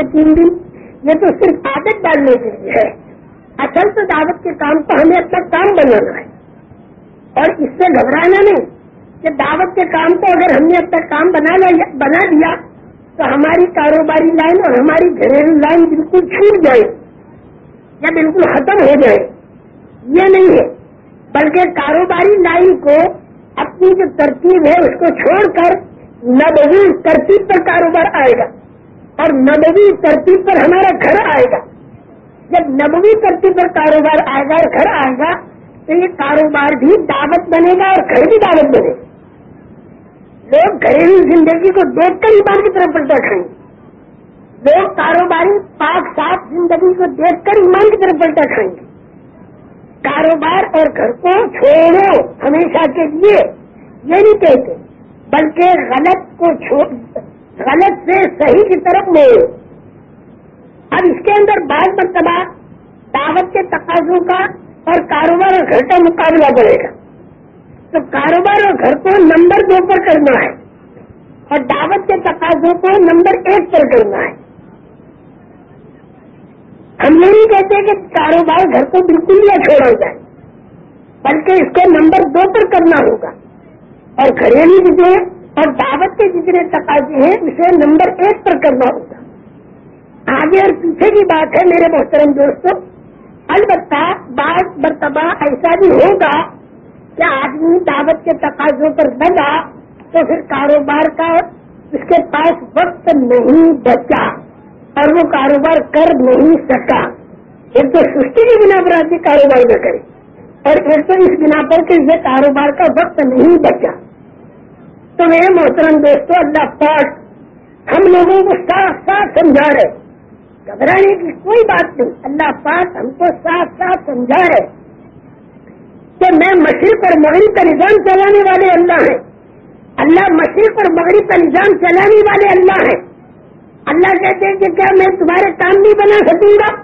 کے تین دن یہ تو صرف عادت ڈالنے کے لیے ہے۔ اصل تو دعوت کے کام کو ہمیں اپنا کام بنانا ہے۔ اور اس سے گھبرانا نہیں کہ دعوت کے کام کو اگر ہم نے اپنا کام بنا بنا دیا تو ہماری کاروباری لائن اور ہماری گھریلو لائن بالکل چھوٹ جائے یا بالکل ختم ہو جائے۔ یہ نہیں ہے۔ بلکہ کاروباری لائن کو اپنی جو ترتیب ہے، اس کو چھوڑ کر نبوی ترتیب پر کاروبار آئے گا۔ اور نبوی ترتیب پر ہمارا گھر آئے گا۔ جب نبوی ترتیب پر کاروبار آئے گا اور گھر آئے گا، تو یہ کاروبار بھی دعوت بنے گا اور گھر بھی دعوت بنے گا۔ لوگ گھریلو زندگی کو دیکھ کر ایمان کی طرف پلٹا کھائیں۔ گے لوگ کاروباری پاک صاف زندگی کو دیکھ کر ایمان کی طرف پلٹا کھائیں۔ گے کاروبار اور گھر کو چھوڑو ہمیشہ کے لیے، یہ نہیں کہتے، بلکہ غلط کو چھوڑ غلط سے صحیح کی طرف لے اب اس کے اندر بعض مرتبہ دعوت کے تقاضوں کا اور کاروبار اور گھر کا مقابلہ بڑھے گا۔ تو کاروبار اور گھر کو نمبر دو پر کرنا ہے اور دعوت کے تقاضوں کو نمبر ایک پر کرنا ہے۔ ہم یہ نہیں کہتے کہ کاروبار گھر کو بالکل نہ چھوڑا جائے، بلکہ اس کو نمبر دو پر کرنا ہوگا۔ اور گھریلو جتنے اور دعوت کے جتنے تقاضے ہیں، اسے نمبر ایک پر کرنا ہوگا آگے اور پیچھے کی بات ہے، میرے محترم دوستوں البتہ بعض مرتبہ ایسا بھی ہوگا کہ آدمی دعوت کے تقاضوں پر بنا تو پھر کاروبار کا اس کے پاس وقت نہیں بچا اور وہ کاروبار کر نہیں سکا۔ ایک تو سستی کی بنا پر آدمی کاروبار میں کرے اور ایک تو اس بنا پر کہ اسے کاروبار کا وقت نہیں بچا۔ تو میرے محترم دوستوں اللہ پاک ہم لوگوں کو صاف صاف سمجھا رہے۔ گھبرانے کی کوئی بات نہیں، اللہ پاک ہم کو صاف صاف سمجھا رہے کہ میں مشرق اور مغرب کا نظام چلانے والے اللہ ہیں۔ اللہ مشرق اور مغرب کا نظام چلانے والے اللہ ہیں۔ اللہ کہتے ہیں کہ کیا میں تمہارے کام نہیں بنا سکوں گا؟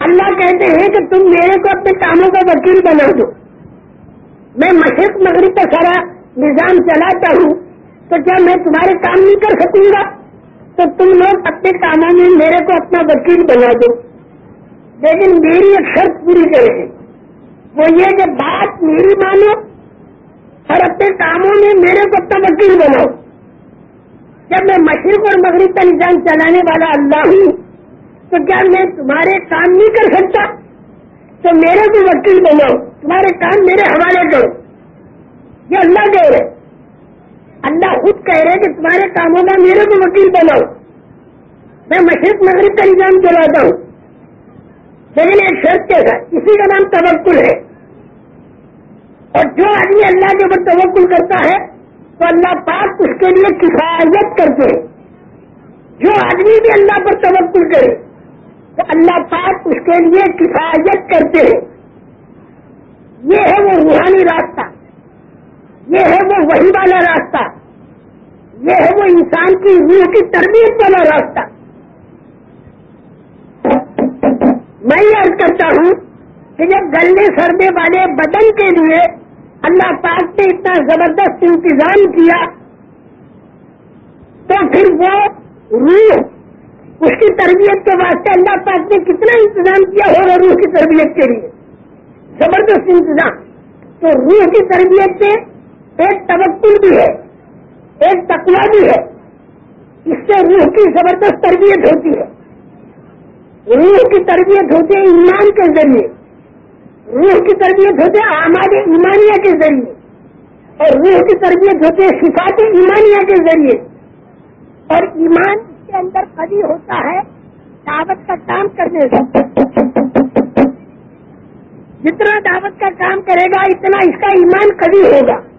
اللہ کہتے ہیں کہ تم میرے کو اپنے کاموں کا وکیل بنا دو۔ میں مشرق، مغرب کا سارا نظام چلاتا ہوں، تو کیا میں تمہارے کام نہیں کر سکوں گا؟ تو تم لوگ اپنے کاموں میں میرے کو اپنا وکیل بنا دو۔ لیکن میری ایک شرط پوری کرے وہ یہ کہ بات میری مانو اور اپنے کاموں میں میرے کو اپنا وکیل بناؤ۔ جب میں مشرق اور مغرب کا نظام چلانے والا اللہ ہوں، تو کیا میں تمہارے کام نہیں کر سکتا؟ تو میرے کو وکیل بناؤ۔ تمہارے کام میرے حوالے کرو۔ یہ اللہ کہہ رہے اللہ خود کہہ رہے کہ تمہارے کاموں کا میرے کو وکیل بناؤ۔ میں مشرق مغرب کا نظام چلاتا ہوں۔ لیکن ایک شرط کے ساتھ، اسی کا نام توکل ہے۔ اور جو آدمی اللہ کے اوپر توکل کرتا ہے، تو اللہ پاک اس کے لیے کفایت کرتے ہیں۔ جو آدمی بھی اللہ پر توکل کرے، تو اللہ پاک اس کے لیے کفایت کرتے ہیں۔ یہ ہے وہ روحانی راستہ۔ یہ ہے وہ وہی والا راستہ۔ یہ ہے وہ انسان کی روح کی تربیت والا راستہ۔ میں یہ عرض کرتا ہوں کہ جب گلے سردے والے بدن کے لیے اللہ پاک نے اتنا زبردست انتظام کیا تو پھر وہ روح، اس کی تربیت کے واسطے اللہ پاک نے کتنا انتظام کیا ہوگا روح کی تربیت کے لیے؟ زبردست انتظام۔ تو روح کی تربیت سے ایک توقل بھی ہے، ایک تقوا بھی ہے، اس سے روح کی زبردست تربیت ہوتی ہے۔ روح کی تربیت ہوتی ہے ایمان کے ذریعے۔ روح کی تربیت ہوتی ہے آماد ایمانیہ کے ذریعے۔ اور روح کی تربیت ہوتی ہے صفات ایمانیہ کے ذریعے۔ اور ایمان کے اندر کبھی ہوتا ہے دعوت کا کام کرنے سے۔ جتنا دعوت کا کام کرے گا، اتنا اس کا ایمان کبھی ہوگا۔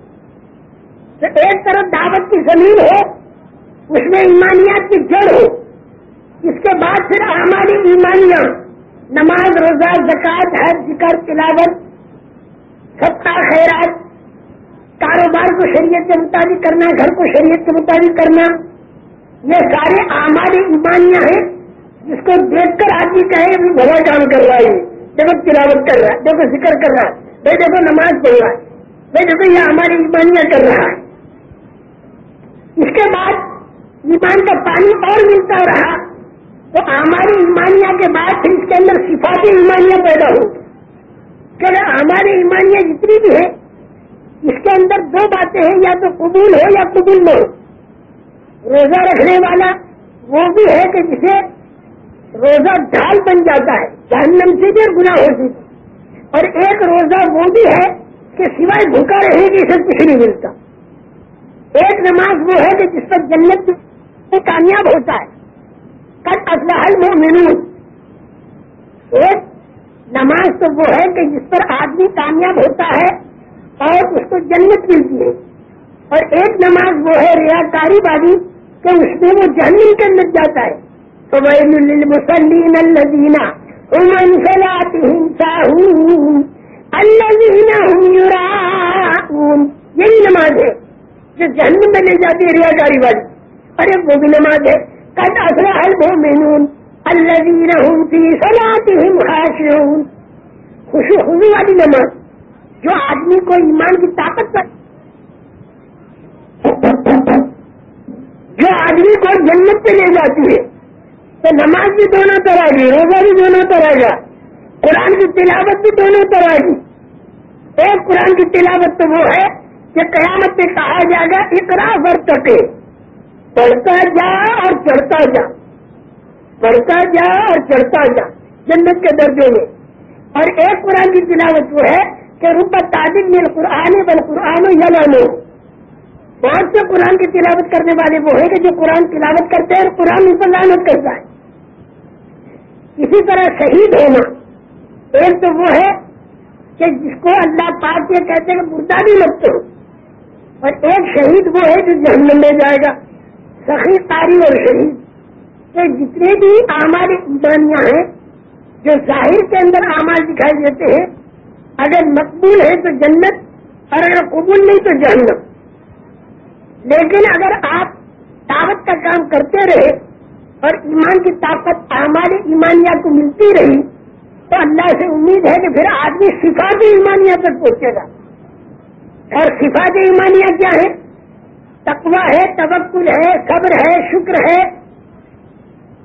تو ایک طرف دعوت کی زمین ہو، اس میں ایمانیات کی جڑ ہو۔ اس کے بعد پھر ہماری ایمانیاں، نماز، روزہ زکات ہے ذکر، تلاوت سب کا خیرات، کاروبار کو شریعت کے مطابق کرنا، گھر کو شریعت کے مطابق کرنا، یہ سارے ہماری ایمانیاں ہیں۔ جس کو دیکھ کر آدمی کہے وہ بڑا کام کر رہا ہے، دیکھو تلاوت کر رہا ہے، دیکھو ذکر کر رہا ہے، بھائی دیکھو نماز پڑھ رہا ہے، بھائی دیکھو یہ ہماری ایمانیاں کر رہا ہے۔ اس کے بعد ایمان کا پانی اور ملتا رہا۔ تو ہماری ایمانیہ کے بعد پھر اس کے اندر صفاتی ایمانیاں پیدا ہوں کہ ہماری ایمانیاں جتنی بھی ہیں، اس کے اندر دو باتیں ہیں، یا تو قبول ہو یا قبول نہ ہو۔ روزہ رکھنے والا وہ بھی ہے کہ جسے روزہ ڈھال بن جاتا ہے، جہنم سے بھی گنا ہوتی اور ایک روزہ وہ بھی ہے کہ سوائے بھوکا رہے گی اسے کچھ نہیں ملتا۔ ایک نماز وہ ہے کہ جس پر جنت کامیاب ہوتا ہے۔ کل اسلحل میں ایک نماز تو وہ ہے کہ جس پر آدمی کامیاب ہوتا ہے اور اس کو جنت ملتی ہے۔ اور ایک نماز وہ ہے ریا کاری والی کہ اس میں وہ جہنم کے اندر جاتا ہے۔ تو مسلم الدینہ امن ہنسا ہوں اللہ یہی نماز ہے۔ جو جہنم میں لے جاتی ہے ریا کاری والی۔ ارے وہ بھی نماز ہے قد افلح المؤمنون الذين هم في صلاتهم خاشعون۔ خوشی خوشی والی نماز، جو آدمی کو ایمان کی طاقت پر جو آدمی کو جنت پہ لے جاتی ہے۔ تو نماز بھی دونوں طرح کی روزہ بھی دونوں طرح کا قرآن کی تلاوت بھی دونوں طرح کی ایک قرآن کی تلاوت تو وہ ہے کہ قیامت میں کہا جائے گا، اقرا ور پڑھتا جا اور چڑھتا جا، پڑھتا جا اور چڑھتا جا، جنت کے درجے میں۔ اور ایک قرآن کی تلاوت وہ ہے کہ روپ تعداد میں قرآن بل قرآن یا لو بہت سے قرآن کی تلاوت کرنے والے وہ ہیں کہ جو قرآن تلاوت کرتے ہیں اور قرآن ان پر لانت کرتا ہے؟ اسی طرح شہید ہونا۔ ایک تو وہ ہے کہ جس کو اللہ پاک یہ کہتے ہیں کہ مردہ بھی لگتے ہو اور ایک شہید وہ ہے جو جہنم میں جائے گا۔ سخی، تاری اور شہید۔ کے جتنے بھی اعمال ایمانیاں ہیں، جو ظاہر کے اندر اعمال دکھائی دیتے ہیں، اگر مقبول ہے تو جنت، اور اگر قبول نہیں تو جہنم۔ لیکن اگر آپ دعوت کا کام کرتے رہے اور ایمان کی طاقت اعمال ایمانیہ کو ملتی رہی، تو اللہ سے امید ہے کہ پھر آدمی صفات ایمانیہ تک پہنچے گا۔ اور صفات ایمانیہ کیا ہے؟ تقوی ہے تبکل ہے، صبر ہے، شکر ہے،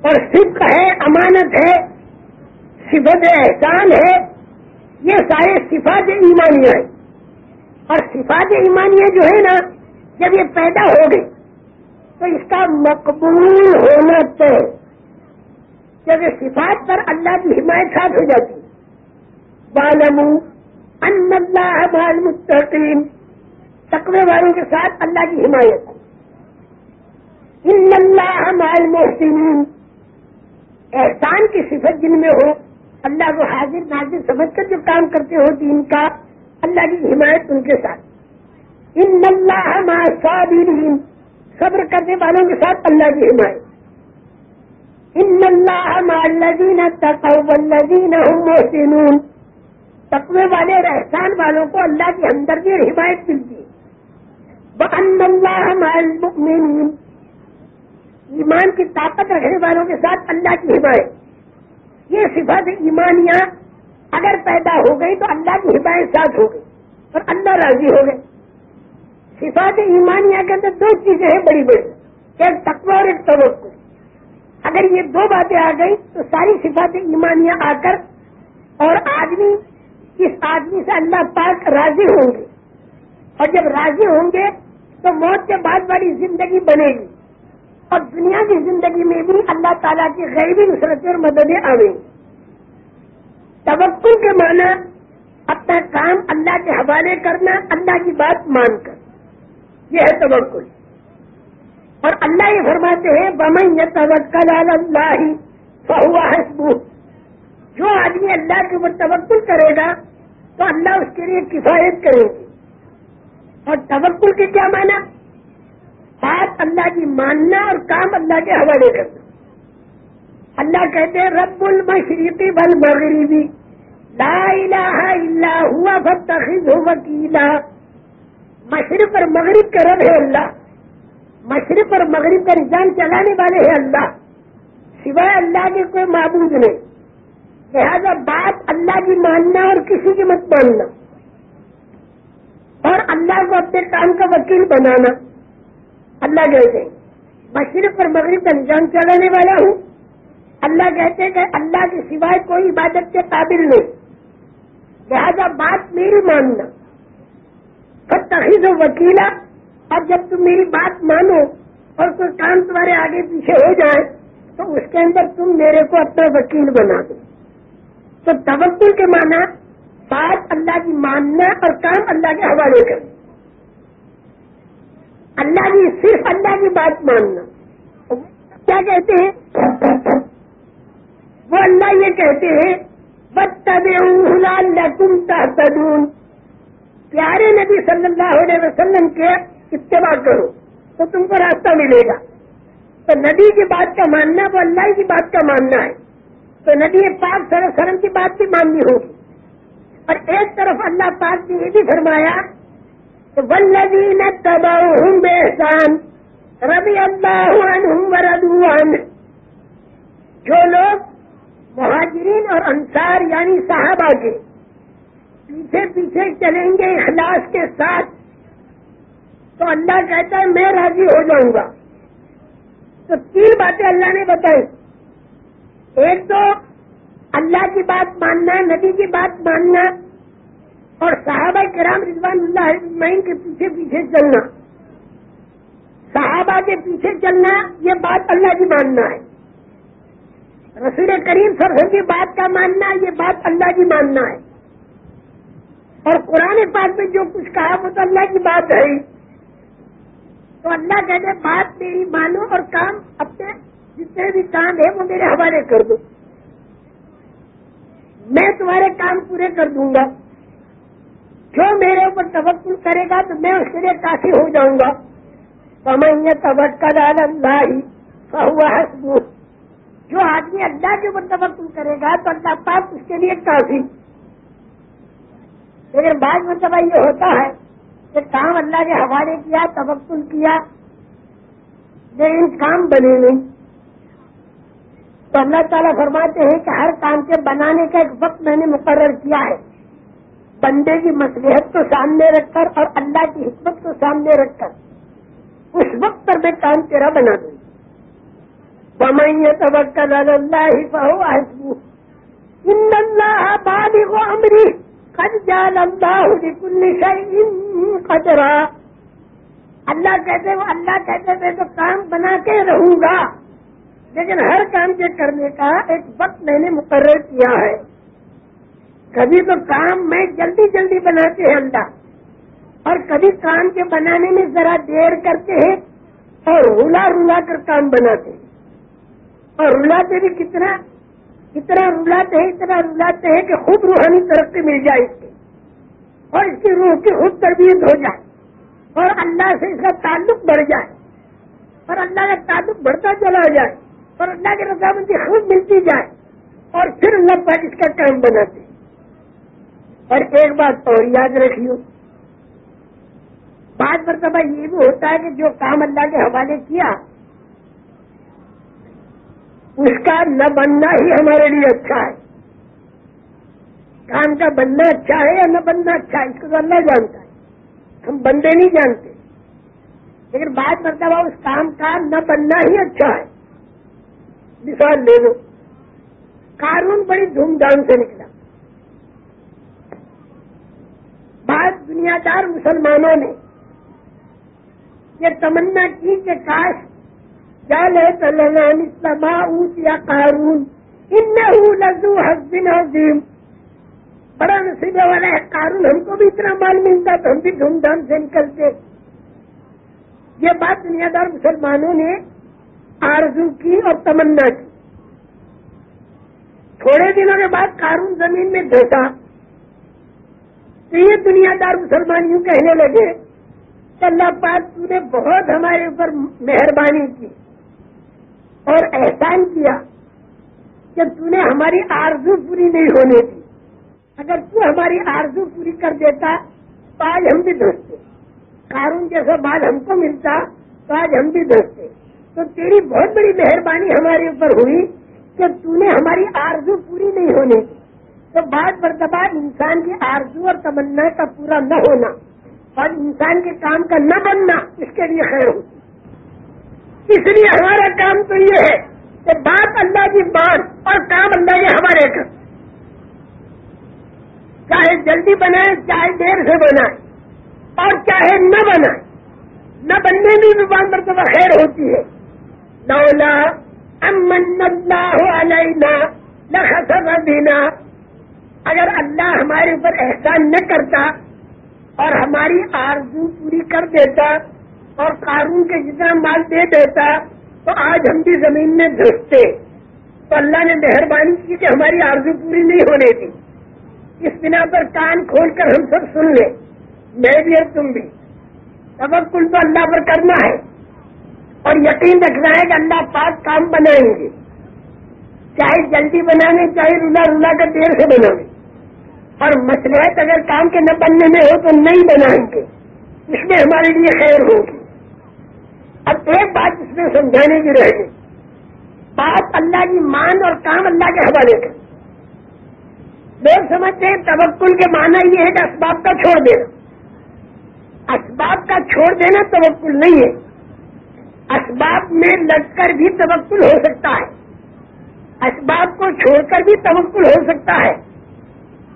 اور صدق ہے، امانت ہے، صفت احسان ہے۔ یہ سارے صفات ایمانیاں ہیں۔ اور صفات ایمانیاں جو ہے نا، جب یہ پیدا ہو گئی تو اس کا مقبول ہونا تو جب یہ صفات پر اللہ کی حمایت ساتھ ہو جاتی بالم ان اللہ بال تقوی والوں کے ساتھ اللہ کی حمایت۔ ان اللہ مال محسنین احسان کی صفت جن میں ہو، اللہ کو حاضر ناظر سمجھ کر جو کام کرتے ہو دین کا، اللہ کی حمایت ان کے ساتھ۔ ان اللہ صابرین صبر کرنے والوں کے ساتھ اللہ کی حمایت۔ ان اللہ مالذین تقوا والذین هم محسنون۔ تقوی والے اور احسان والوں کو اللہ کی ہمدردی اور حمایت ملتی ہے۔ ایمان کی طاقت رکھنے والوں کے ساتھ اللہ کی حمایت۔ یہ صفت ایمانیاں اگر پیدا ہو گئی تو اللہ کی حمایت ساتھ ہو گئی اور اللہ راضی ہو گئے۔ صفات ایمانیاں کے اندر دو چیزیں ہیں بڑی بڑی۔ ایک تقوی اور ایک توقع اگر یہ دو باتیں آ گئی تو ساری صفات ایمانیاں آ کر اور آدمی، اس آدمی سے اللہ پاک راضی ہوں گے۔ اور جب راضی ہوں گے تو موت کے بعد والی زندگی بنے گی اور دنیا کی زندگی میں بھی اللہ تعالیٰ کی غیبی نصرت اور مددیں آئیں توکل کے معنی اپنا کام اللہ کے حوالے کرنا، اللہ کی بات مان کر۔ یہ ہے توکل۔ اور اللہ یہ فرماتے ہیں بمن یہ توکل اللہ فہوا حسبو جو آدمی اللہ کے اوپر توکل کرے گا، تو اللہ اس کے لیے کفایت کرے گی اور توکل کے کیا مانا بات اللہ کی ماننا اور کام اللہ کے حوالے کرنا۔ اللہ کہتے ہیں، رب المشرقی بل مغربی لا الہ الا ہوا فتخذ وکیلا۔ مشرق اور مغرب کا رب ہے اللہ۔ مشرق اور مغرب کا نظام چلانے والے ہیں اللہ۔ سوائے اللہ کے کوئی معبود نہیں۔ لہذا بات اللہ کی ماننا اور کسی کی مت ماننا۔ اللہ کو اپنے کام کا وکیل بنانا۔ اللہ کہتے ہیں مشرق اور مغرب کا نظام چلانے والا ہوں۔ اللہ کہتے کہ اللہ کے سوائے کوئی عبادت کے قابل نہیں۔ لہذا بات میری ماننا۔ تخیص و وکیلا اب جب تم میری بات مانو اور کوئی کام تمہارے آگے پیچھے ہو جائے، تو اس کے اندر تم میرے کو اپنا وکیل بنا دو۔ تو توکل کے معنی بات اللہ کی ماننا اور کام اللہ کے حوالے کرنا۔ اللہ کی صرف اللہ کی بات ماننا۔ کیا کہتے ہیں؟ وہ اللہ یہ کہتے ہیں بد تم تحتدون پیارے نبی صلی اللہ علیہ وسلم کے اتباع کرو، تو تم کو راستہ ملے گا۔ تو نبی کی بات کا ماننا، وہ اللہ کی بات کا ماننا ہے۔ تو نبی پاک سر سرم کی بات بھی ماننی ہوگی۔ اور ایک طرف اللہ پاک نے یہ بھی فرمایا کہ ولدین تبا ہوں بے احسان ربی اللہ جو لوگ مہاجرین اور انصار یعنی صحابہ کے پیچھے پیچھے چلیں گے اخلاص کے ساتھ، تو اللہ کہتا ہے میں راضی ہو جاؤں گا۔ تو تین باتیں اللہ نے بتائی ایک تو اللہ کی بات ماننا، نبی کی بات ماننا اور صحابہ کرام رضوان اللہ عجمین کے پیچھے پیچھے چلنا۔ صحابہ کے پیچھے چلنا، یہ بات اللہ کی ماننا ہے۔ رسول کریم سر کی بات کا ماننا، یہ بات اللہ کی ماننا ہے۔ اور قرآن پاک میں جو کچھ کہا، وہ تو اللہ کی بات ہے تو اللہ کہتے بات میری مانو اور کام اپنے جتنے بھی کام ہے وہ میرے حوالے کر دو۔ میں تمہارے کام پورے کر دوں گا۔ جو میرے اوپر توقل کرے گا تو میں اس کے لیے کافی ہو جاؤں گا۔ توکل اللہ ہی ہوا جو آدمی اللہ کے اوپر توقل کرے گا تو اللہ پاک اس کے لیے کافی۔ لیکن بعض مرتبہ یہ ہوتا ہے کہ کام اللہ کے حوالے کیا توقل کیا، لیکن کام بنے نہیں۔ تو اللہ تعالیٰ فرماتے ہیں کہ ہر کام کے بنانے کا ایک وقت میں نے مقرر کیا ہے۔ بندے کی مصلحت کو سامنے رکھ کر اور اللہ کی حکمت کو سامنے رکھ کر۔ اس وقت پر میں کام تیرا بنا دوں۔ توکل اللہ ہی ان اللہ امری قد اللہ قدرا۔ اللہ کہتے وہ اللہ کہتے تھے تو کام بنا کے رہوں گا۔ لیکن ہر کام کے کرنے کا ایک وقت میں نے مقرر کیا ہے۔ کبھی تو کام میں جلدی جلدی بناتے ہیں اللہ اور کبھی کام کے بنانے میں ذرا دیر کرتے ہیں اور رولا رولا کر کام بناتے ہیں۔ اور رلاتے بھی کتنا، اتنا رلاتے ہیں، اتنا رلاتے ہیں کہ خوب روحانی ترقی مل جائے اس کی، اور اس کی روح کی خود تربیت ہو جائے، اور اللہ سے اس کا تعلق بڑھ جائے، اور اللہ کا تعلق بڑھتا چلا جائے۔ اور اللہ کی رضامندی خود ملتی جائے اور پھر اللہ پاک اس کا کام بناتے اور ایک بات اور یاد رکھیو، بعض مرتبہ یہ بھی ہوتا ہے کہ جو کام اللہ کے حوالے کیا، اس کا نہ بننا ہی ہمارے لیے اچھا ہے۔ کام کا بننا اچھا ہے یا نہ بننا اچھا ہے، اس کو تو اللہ جانتا ہے۔ ہم بندے نہیں جانتے۔ لیکن بعض مرتبہ اس کام کا نہ بننا ہی اچھا ہے۔ مثال لے لو قانون بڑی دھوم دھام سے نکلا۔ بعض دنیا دار مسلمانوں نے یہ تمنا کی کہ کاش یا قارون ان لزو حسبن عظیم۔ بڑا نصیبے والا ہے، قارون ہم کو بھی اتنا مال ملتا تو ہم بھی دھوم دھام سے نکلتے۔ یہ بات دنیا دار مسلمانوں نے آرزو کی اور تمنا کی۔ تھوڑے دنوں کے بعد قارون زمین میں دھوتا تو یہ دنیا دار مسلمان یوں کہنے لگے اللہ پاک تو نے بہت ہمارے اوپر مہربانی کی اور احسان کیا کہ تو نے ہماری آرزو پوری نہیں ہونے دی۔ اگر تو ہماری آرزو پوری کر دیتا تو آج ہم بھی دوستے قارون جیسا بات ہم کو ملتا تو آج ہم بھی دوستے تو تیری بہت بڑی مہربانی ہمارے اوپر ہوئی کہ تو نے ہماری آرزو پوری نہیں ہونے تو بعض مرتبہ انسان کی آرزو اور تمنا کا پورا نہ ہونا اور انسان کے کام کا نہ بننا اس کے لیے خیر ہوتی۔ اس لیے ہمارا کام تو یہ ہے کہ بات اللہ کی بات اور کام اللہ کے ہمارے کا چاہے جلدی بنائے، چاہے دیر سے بنائے اور چاہے نہ بنائے۔ نہ بننے میں بھی بات مرتبہ خیر ہوتی ہے۔ نولا امن اللہ علینا نہ دینا۔ اگر اللہ ہمارے اوپر احسان نہ کرتا اور ہماری آرزو پوری کر دیتا اور قانون کے جتنا مال دے دیتا، تو آج ہم بھی زمین میں دھستے تو اللہ نے مہربانی کی کہ ہماری آرزو پوری نہیں ہونے دی۔ اس بنا پر کان کھول کر ہم سب سن لیں۔ میں بھی اور تم بھی۔ توکل تو اللہ پر کرنا ہے۔ اور یقین رکھنا ہے کہ اللہ پاک کام بنائیں گے۔ چاہے جلدی بنانے، چاہے رولا رولا کر دیر سے بنانے۔ اور مسلحت اگر کام کے نہ بننے میں ہو تو نہیں بنائیں گے۔ اس میں ہمارے لیے خیر ہوگی۔ اب ایک بات اس میں سمجھانے کی رہے گی بات اللہ کی مان اور کام اللہ کے حوالے کا لوگ سمجھتے ہیں تبکل کے معنی یہ ہے کہ اسباب کا چھوڑ دینا۔ اسباب کا چھوڑ دینا تبکل نہیں ہے۔ اسباب میں لگ کر بھی تبکل ہو سکتا ہے۔ اسباب کو چھوڑ کر بھی تبکل ہو سکتا ہے۔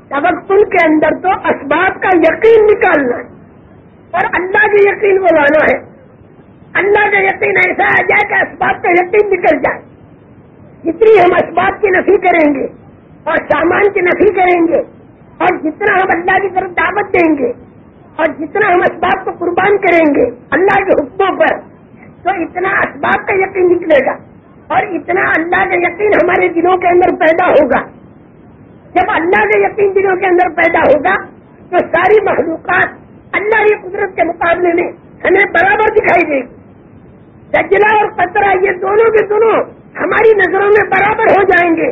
تبکل کے اندر تو اسباب کا یقین نکالنا ہے۔ اور اللہ کا یقین بلانا ہے۔ اللہ کا یقین ایسا آ جائے کہ اسباب کا یقین نکل جائے۔ جتنی ہم اسباب کی نفی کریں گے اور سامان کی نفی کریں گے اور جتنا ہم اللہ کی طرف دعوت دیں گے اور جتنا ہم اسباب کو قربان کریں گے اللہ کے حکموں پر تو اتنا اسباب کا یقین نکلے گا اور اتنا اللہ کا یقین ہمارے دلوں کے اندر پیدا ہوگا۔ جب اللہ کا یقین دلوں کے اندر پیدا ہوگا، تو ساری مخلوقات اللہ کی قدرت کے مقابلے میں ہمیں برابر دکھائی دے گی۔ سجلا اور پترا یہ دونوں کے دونوں ہماری نظروں میں برابر ہو جائیں گے۔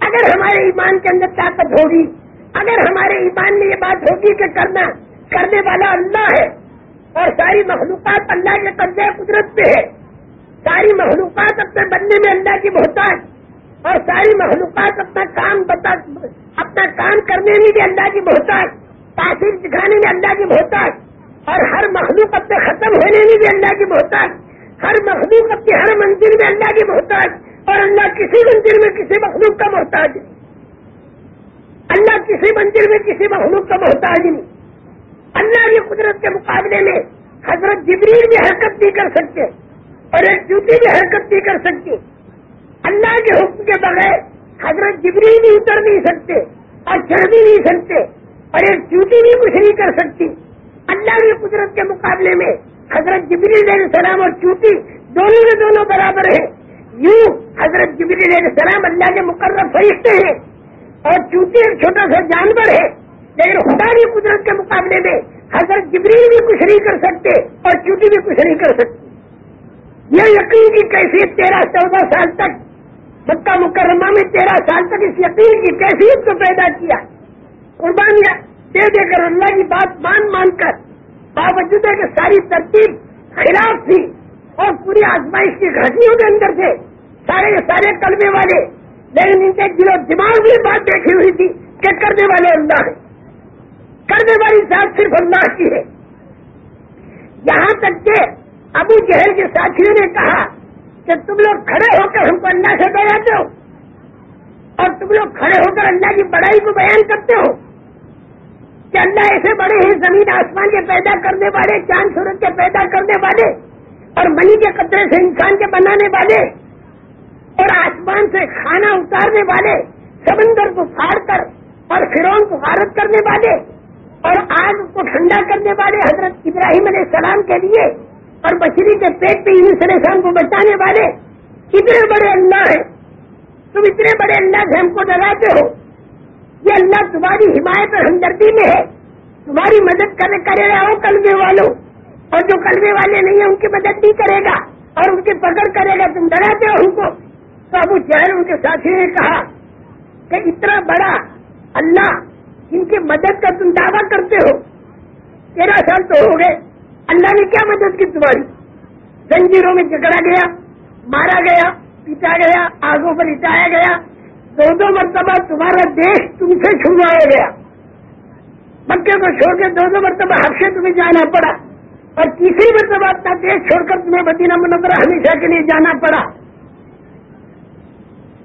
اگر ہمارے ایمان کے اندر طاقت ہوگی، اگر ہمارے ایمان میں یہ بات ہوگی کہ کرنا، کرنے والا اللہ ہے اور ساری مخلوقات اللہ کے قبضے قدرت پہ ہے۔ ساری مخلوقات اپنے بننے میں اللہ کی محتاج۔ اور ساری مخلوقات اپنا کام بتا اپنا کام کرنے میں بھی اللہ کی محتاج۔ تاثیر دکھانے میں اللہ کی محتاج۔ اور ہر مخلوق اپنے ختم ہونے میں بھی اللہ کی محتاج۔ ہر مخلوق اپنی ہر منزل میں اللہ کی محتاج۔ اور اللہ کسی منزل میں کسی مخلوق کا محتاج۔ نہیں اللہ کسی منزل میں کسی مخلوق کا محتاج نہیں۔ اللہ کی قدرت کے مقابلے میں حضرت جبریل بھی حرکت نہیں کر سکتے اور ایک جوتی بھی حرکت نہیں کر سکتے۔ اللہ کے حکم کے بغیر حضرت جبریل بھی اتر نہیں سکتے اور چڑھ بھی نہیں سکتے اور ایک جوتی بھی کچھ نہیں کر سکتی۔ اللہ کی قدرت کے مقابلے میں حضرت جبریل علیہ السلام اور چوٹی دونوں کے دونوں برابر ہیں۔ یوں حضرت جبری علیہ السلام اللہ کے مقرر فرشتے ہیں اور چوٹی ایک چھوٹا سا جانور ہے۔ لیکن خدا کی قدرت کے مقابلے میں حضرت جبری بھی کچھ نہیں کر سکتے اور چوٹی بھی کچھ نہیں کر سکتی۔ یہ یقین کی کیفیت تیرہ چودہ سال تک، مکہ مکرمہ میں تیرہ سال تک اس یقین کی کیفیت کو پیدا کیا۔ قربانیاں دے دے کر اللہ کی بات مان مان کر باوجود ہے کہ ساری ترتیب خلاف تھی اور پوری آزمائش کی گھٹنیوں کے اندر تھے، سارے سارے کلبے والے، لیکن ان کے دل و دماغ میں بات دیکھی ہوئی تھی کہ کرنے والے اللہ ہے کرنے والی ذات صرف اللہ کی ہے۔ یہاں تک کہ ابو جہل کے ساتھیوں نے کہا کہ تم لوگ کھڑے ہو کر ہم کو اللہ سے بیاتے ہو اور تم لوگ کھڑے ہو کر اللہ کی بڑائی کو بیان کرتے ہو کہ اللہ ایسے بڑے ہیں زمین آسمان کے پیدا کرنے والے، چاند سورج کے پیدا کرنے والے اور منی کے قطرے سے انسان کے بنانے والے اور آسمان سے کھانا اتارنے والے، سمندر کو پھاڑ کر اور فرون کو غارت کرنے والے۔ اور آگ کو ٹھنڈا کرنے والے حضرت ابراہیم علیہ السلام کے لیے اور مچھلی کے پیٹ پہ علیہ السلام کو بچانے والے اتنے بڑے اللہ ہیں۔ تم اتنے بڑے اللہ سے ہم کو ڈراتے ہو۔ یہ اللہ تمہاری حمایت اور ہمدردی میں ہے۔ تمہاری مدد کرنے کرے گا وہ کلبے والوں۔ اور جو کلبے والے نہیں ہیں، ان کی مدد نہیں کرے گا۔ اور ان کی پکڑ کرے گا۔ تم ڈراتے ہو ان کو۔ تو ابو جہل ان کے ساتھی نے کہا کہ اتنا بڑا اللہ جن کی مدد کا تم دعویٰ کرتے ہو۔ تیرہ سال تو ہو گئے۔ اللہ نے کیا مدد کی تمہاری؟ زنجیروں میں جگڑا گیا، مارا گیا، پیٹا گیا، آگوں پر لٹایا گیا۔ دو دو مرتبہ تمہارا دیش تم سے چھڑوایا گیا۔ مکے کو چھوڑ کے دو دو مرتبہ سے تمہیں جانا پڑا۔ اور تیسری مرتبہ اپنا دیش چھوڑ کر تمہیں مدینہ منورہ ہمیشہ کے لیے جانا پڑا۔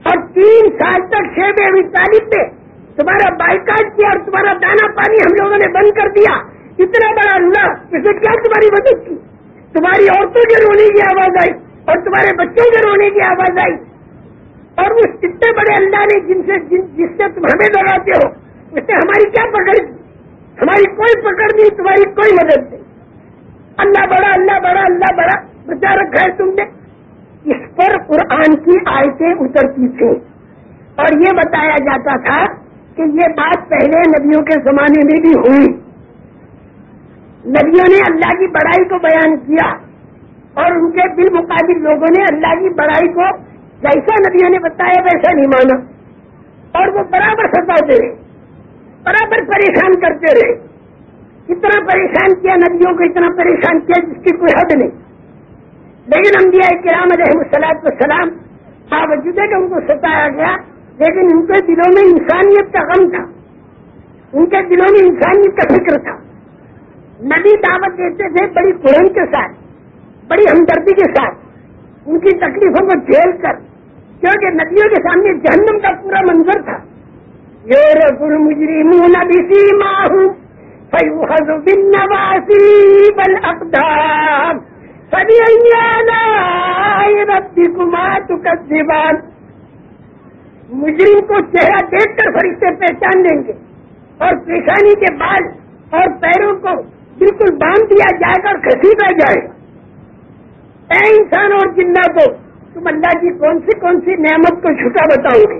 اور تین سال تک شیب ابھی تعلیم میں تمہارا بائیکاٹ کیا اور تمہارا دانا پانی ہم لوگوں نے بند کر دیا؟ اتنا بڑا اللہ، اس نے کیا تمہاری مدد کی؟ تمہاری عورتوں کے رونے کی آواز آئی اور تمہارے بچوں کے رونے کی آواز آئی۔ اور اس اتنے بڑے اللہ نے جن سے جن جس سے تم ہمیں ڈراتے ہو، اس نے ہماری کیا پکڑ کی ہماری کوئی پکڑ نہیں، تمہاری کوئی مدد نہیں۔ اللہ بڑا اللہ بڑا اللہ بڑا، بچا رکھا ہے تم نے۔ اس پر قرآن کی آیتیں اترتی تھیں۔ اور یہ بتایا جاتا تھا کہ یہ بات پہلے نبیوں کے زمانے میں بھی ہوئی۔ نبیوں نے اللہ کی بڑائی کو بیان کیا اور ان کے بالمقابل لوگوں نے اللہ کی بڑائی کو جیسا نبیوں نے بتایا ویسا نہیں مانا۔ اور وہ برابر ستاتے رہے، برابر پریشان کرتے رہے۔ اتنا پریشان کیا نبیوں کو، اتنا پریشان کیا جس کی کوئی حد نہیں۔ لیکن انبیاء کرام علیہ السلام سلام باوجود ہے کہ ان کو ستایا گیا لیکن ان کے دلوں میں انسانیت کا غم تھا۔ ان کے دلوں میں انسانیت کا فکر تھا۔ نبی دعوت دیتے تھے بڑی قرم کے ساتھ، بڑی ہمدردی کے ساتھ۔ ان کی تکلیفوں کو جھیل کر، کیونکہ ندیوں کے سامنے جہنم کا پورا منظر تھا۔ یہ رسول مجری منہ نبی ماہوں بن نواسی بل اقدام سبھی ربی کمار دیوان مجرم کو چہرہ دیکھ کر فرشتے پہچان دیں گے۔ اور پیشانی کے بعد اور پیروں کو بالکل باندھ دیا جائے گا اور کھسیٹا جائے گا۔ اے انسان اور جنہ کو تم اللہ کی کون سی کون سی نعمت کو چھٹا بتاؤ گے؟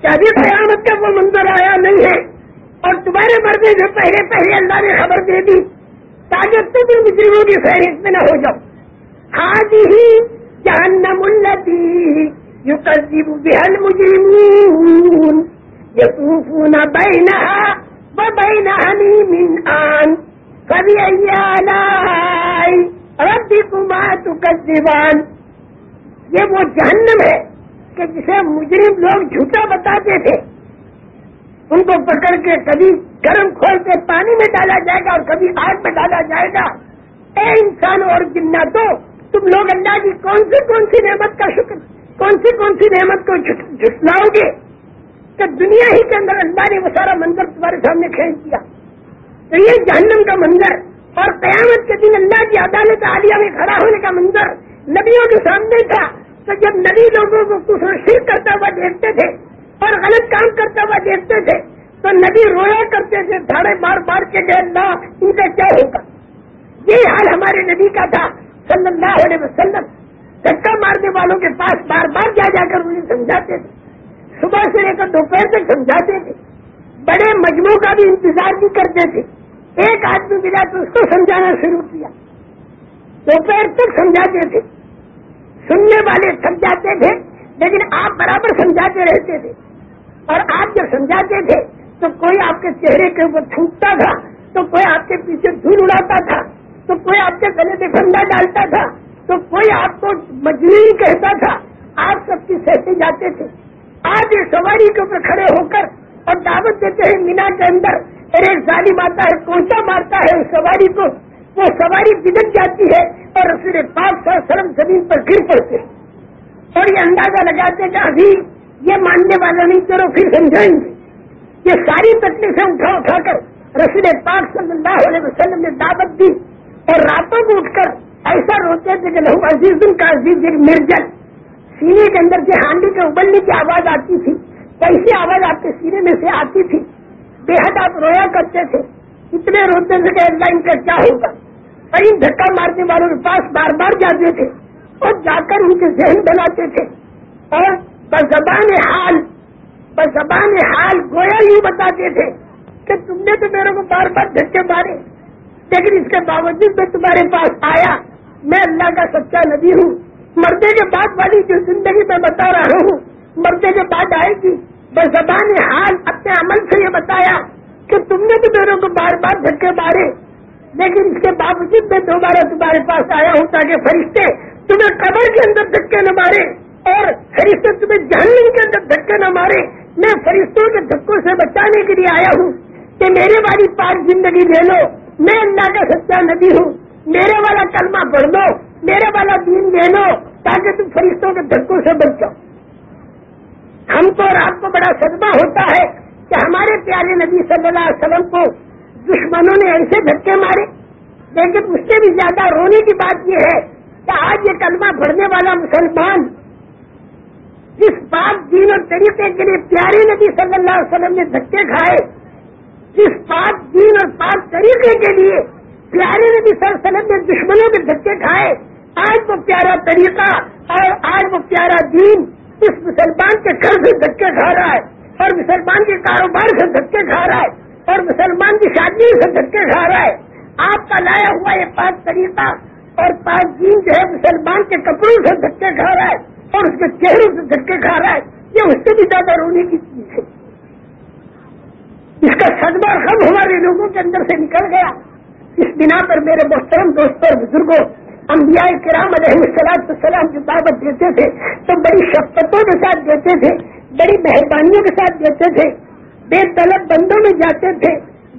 کیا بھی قیامت کا وہ منظر آیا نہیں ہے۔ اور تمہارے مرنے سے پہلے پہلے اللہ نے خبر دے دی، تاکہ تم بھی مجرموں کی فہرست میں نہ ہو جاؤ۔ آج ہی جہنم التی۔ يكذب بها المجرمون. يطوفون بينها وبين حميم آن. فبأي آلاء ربكما تكذبان؟ یہ وہ جہنم ہے کہ جسے مجرم لوگ جھوٹا بتاتے تھے۔ ان کو پکڑ کے کبھی گرم کھول کے پانی میں ڈالا جائے گا اور کبھی آگ میں ڈالا جائے گا۔ اے انسان اور جناتوں، تم لوگ اللہ کی کون سی کون سی نعمت کا شکر؟ کون سی کون سی نعمت کو جھٹلاؤ گے کہ دنیا ہی کے اندر اللہ نے وہ سارا منظر تمہارے سامنے کھینچ دیا تو یہ جہنم کا منظر اور قیامت کے دن اللہ کی عدالت عالیہ میں کھڑا ہونے کا منظر نبیوں کے سامنے تھا۔ تو جب نبی لوگوں کو کچھ شیر کرتا ہوا دیکھتے تھے اور غلط کام کرتا ہوا دیکھتے تھے، تو نبی رویا کرتے تھے، دھاڑے بار بار کے گئے اللہ، ان کا کیا ہوگا؟ یہ حال ہمارے نبی کا تھا صلی اللہ علیہ وسلم۔ دھکا مارنے والوں کے پاس بار بار جا جا کر انہیں سمجھاتے تھے۔ صبح سے لے کر دوپہر تک سمجھاتے تھے۔ بڑے مجموع کا بھی انتظار بھی کرتے تھے۔ ایک آدمی ملا تو اس کو سمجھانا شروع کیا۔ دوپہر تک سمجھاتے تھے۔ سننے والے سمجھاتے تھے، لیکن آپ برابر سمجھاتے رہتے تھے۔ اور آپ جب سمجھاتے تھے، تو کوئی آپ کے چہرے کے اوپر تھوکتا تھا، تو کوئی آپ کے پیچھے دھول اڑاتا تھا، تو کوئی آپ کے گلے پہ ٹھنڈا ڈالتا تھا۔ تو کوئی آپ کو مجنون کہتا تھا، آپ سب کی سہتے جاتے تھے۔ آج یہ سواری کے اوپر کھڑے ہو کر اور دعوت دیتے ہیں، مینا کے اندر ایک ظالم آتا ہے کوچا مارتا ہے اس سواری کو۔ وہ سواری بگڑ جاتی ہے اور پھر پاک سو سرم زمین پر گر پڑتے اور یہ اندازہ لگاتے کہ ابھی یہ ماننے والا نہیں، چلو پھر سمجھائیں۔ گے یہ ساری تکلیفیں اٹھا اٹھا کر رسول پاک صلی اللہ علیہ وسلم نے دعوت دی اور راتوں کو اٹھ کر ایسا روتے تھے کہ لہو عزیز کا عزیز ایک مرجل۔ سینے کے اندر سے ہانڈی کے ابلنے کی آواز آتی تھی۔ کیسی آواز آپ کے سینے میں سے آتی تھی۔ بے حد آپ رویا کرتے تھے۔ اتنے روتے تھے کہ اللہ ان کا کیا ہوگا؟ کئی دھکا مارنے والوں کے پاس بار بار جاتے تھے اور جا کر ان کے ذہن بناتے تھے۔ اور بزبان حال بزبان حال گویا یوں بتاتے تھے کہ تم نے تو میرے کو بار بار دھکے مارے، لیکن اس کے باوجود میں تمہارے پاس آیا۔ میں اللہ کا سچا نبی ہوں۔ مردے کے بعد والی جو زندگی میں بتا رہا ہوں، مردے کے بعد آئے گی۔ بس زبان حال، اپنے عمل سے یہ بتایا کہ تم نے تو میرے کو بار بار دھکے مارے۔ لیکن اس کے باوجود میں دوبارہ تمہارے پاس آیا ہوں تاکہ فرشتے تمہیں قبر کے اندر دھکے نہ مارے اور فرشتے تمہیں جہنم کے اندر دھکے نہ مارے۔ میں فرشتوں کے دھکوں سے بچانے کے لیے آیا ہوں کہ میرے والی پاک زندگی لے لو۔ میں اللہ کا سچا نبی ہوں۔ میرے والا کلمہ پڑھ لو میرے والا دین لے لو تاکہ تم فرشتوں کے دھکوں سے بچ جاؤ۔ ہم کو اور آپ کو بڑا صدمہ ہوتا ہے کہ ہمارے پیارے نبی صلی اللہ علیہ وسلم کو دشمنوں نے ایسے دھکے مارے۔ لیکن اس سے بھی زیادہ رونے کی بات یہ ہے کہ آج یہ کلمہ پڑھنے والا مسلمان جس پاک دین اور طریقے کے لیے پیارے نبی صلی اللہ علیہ وسلم نے دھکے کھائے، جس پاک دین اور پاک طریقے کے لیے پیارے نبی صلی اللہ علیہ وسلم نے دشمنوں کے دھکے کھائے۔ آج وہ پیارا طریقہ اور آج وہ پیارا دین اس مسلمان کے گھر سے دھکے کھا رہا ہے اور مسلمان کے کاروبار سے دھکے کھا رہا ہے اور مسلمان کی شادی سے دھکے کھا رہا ہے۔ آپ کا لایا ہوا یہ پاک طریقہ اور پاک دین جو ہے مسلمان کے کپڑوں سے دھکے کھا رہا ہے اور اس کے چہروں سے دھکے کھا رہا ہے۔ یہ اس سے بھی زیادہ رونے کی چیز ہے۔ اس کا صدمہ ہم ہمارے لوگوں کے اندر سے نکل گیا۔ اس بنا پر میرے محترم دوستوں اور بزرگوں، انبیاء کرام علیہ السلام سلام جو دعوت دیتے تھے، تو بڑی شفقتوں کے ساتھ دیتے تھے، بڑی مہربانیوں کے ساتھ دیتے تھے، بے طلب بندوں میں جاتے تھے،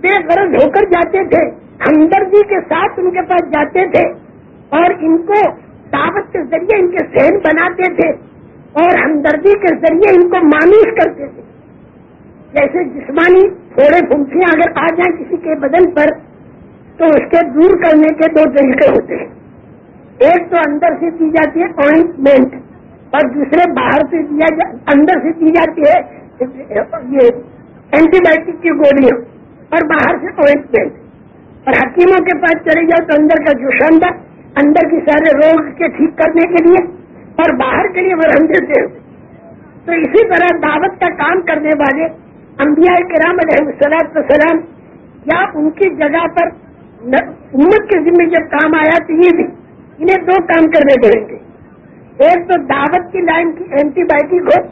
بے غرض ہو کر جاتے تھے، ہمدردی کے ساتھ ان کے پاس جاتے تھے، اور ان کو دعوت کے ذریعے ان کے سہن بناتے تھے، اور ہمدردی کے ذریعے ان کو مانوس کرتے تھے۔ جیسے جسمانی تھوڑے پھنسیاں اگر آ جائیں کسی کے بدن پر تو اس کے دور کرنے کے دو طریقے ہوتے ہیں۔ ایک تو اندر سے دی جاتی ہے آئنٹمنٹ اور دوسرے باہر سے دیا جا... اندر سے دی جاتی ہے، یہ اینٹی بایوٹک کی گولیاں، اور باہر سے آئنٹمنٹ اور حکیموں کے پاس چلے جاؤ تو اندر کا جوشن اندر کی سارے روگ کے ٹھیک کرنے کے لیے، اور باہر کے لیے مرہم دیتے ہیں۔ تو اسی طرح دعوت کا کام کرنے والے انبیاء کرام علیہ السلام سلام یا ان کی جگہ پر امت کے ذمہ جب کام آیا تو یہ بھی انہیں دو کام کرنے پڑیں گے۔ ایک تو دعوت کی لائن کی اینٹی بایوٹک ہو،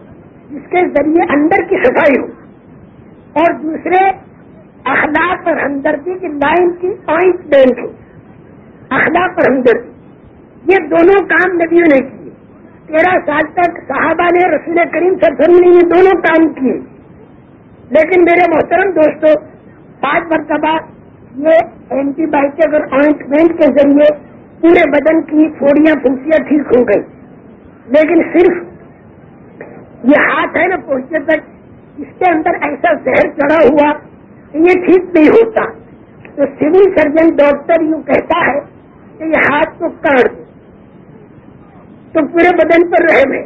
جس کے ذریعے اندر کی صفائی ہو۔ اور دوسرے، اخلاق اور ہمدردی کی لائن کی پوائنٹ بینک ہو۔ اخلاق اور ہمدردی۔ یہ دونوں کام نبیوں نے کیے۔ تیرہ سال تک صحابہ نے رسول کریم سرسری نے یہ دونوں کام کیے۔ لیکن میرے محترم دوستو، پانچ مرتبہ یہ اینٹی بایوٹک اور آئنٹمنٹ کے ذریعے پورے بدن کی تھوڑیاں پھنسیاں ٹھیک ہو گئی لیکن صرف یہ ہاتھ ہے نا پہنچنے تک، اس کے اندر ایسا زہر چڑھا ہوا یہ ٹھیک نہیں ہوتا۔ تو سول سرجن ڈاکٹر یوں کہتا ہے کہ یہ ہاتھ کو کاٹ دو۔ تو پورے بدن پر رحم ہے۔